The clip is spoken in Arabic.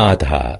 आधा